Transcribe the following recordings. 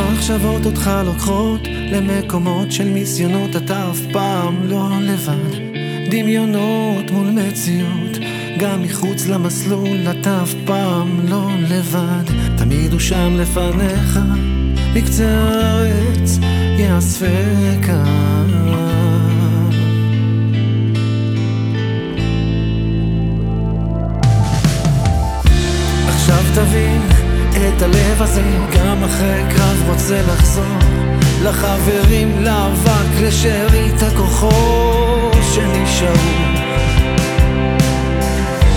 המחשבות אותך לוקחות למקומות של ניסיונות, אתה אף פעם לא לבד. דמיונות מול מציאות, גם מחוץ למסלול, אתה אף פעם לא לבד. תמיד הוא שם לפניך, בקצה הארץ יאספך. את הלב הזה גם אחרי קרב רוצה לחזור לחברים, לאבק, לשארית הכוחות שנשארו.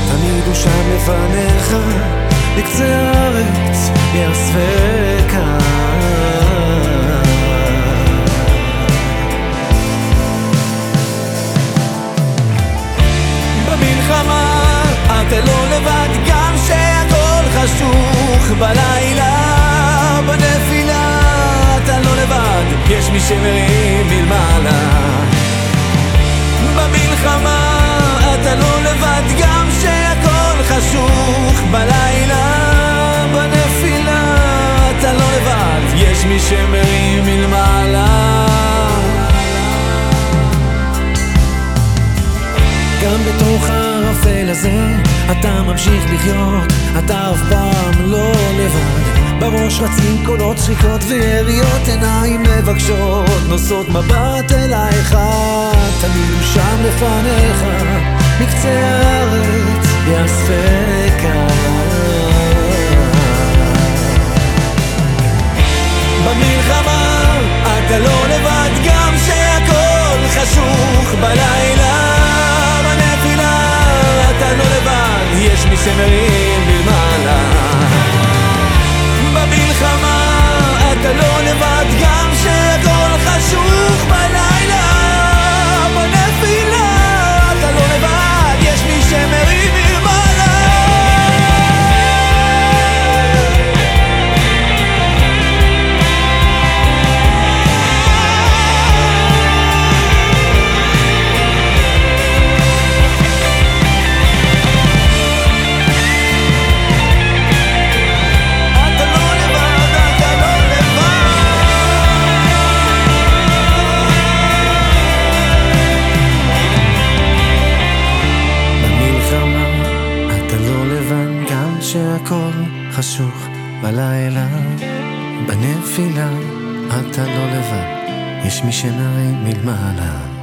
תמיד שם לפניך בקצה הארץ יאספך במלחמה אתה לא לבד גם שהכל חשוך שמרים מלמעלה. גם בתוך הערפל הזה אתה ממשיך לחיות, אתה אף פעם לא לבד. בראש רצים קולות שריקות ויריות עיניים מבקשות נושאות מבט אלייך תמיד הוא שם לפניך מקצה שהכל חשוך בלילה. בנפילה אתה לא לבד, יש מי שמרים מלמעלה.